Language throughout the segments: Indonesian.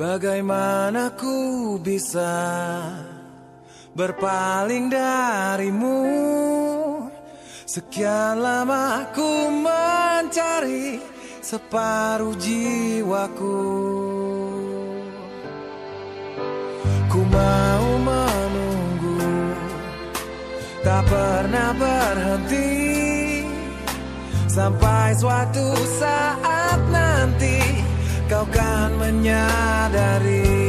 Bagaimana ku bisa berpaling darimu? Sekian lama ku mencari separuh jiwaku. Ku mau menunggu. Tak pernah berhenti. Sampai suatu saat nanti kau kan menyadari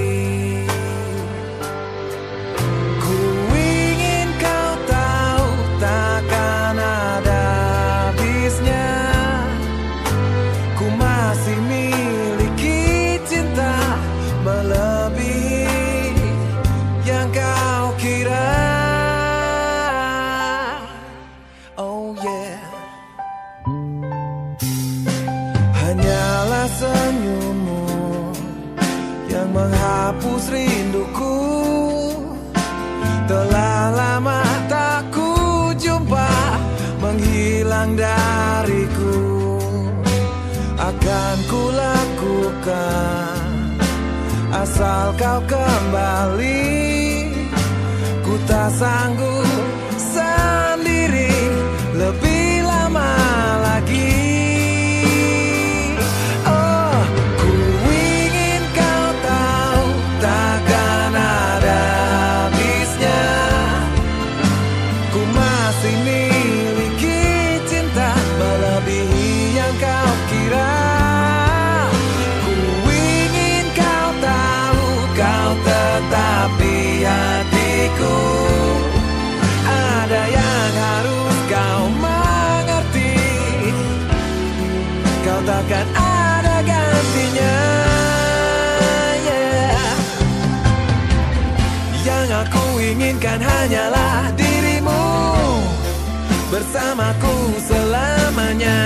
menghapus rinduku. Telah lama tak ku jumpa menghilang dariku. Akan ku lakukan asal kau kembali. Ku tak sanggup kau takkan ada gantinya yeah. Yang aku inginkan hanyalah dirimu Bersamaku selamanya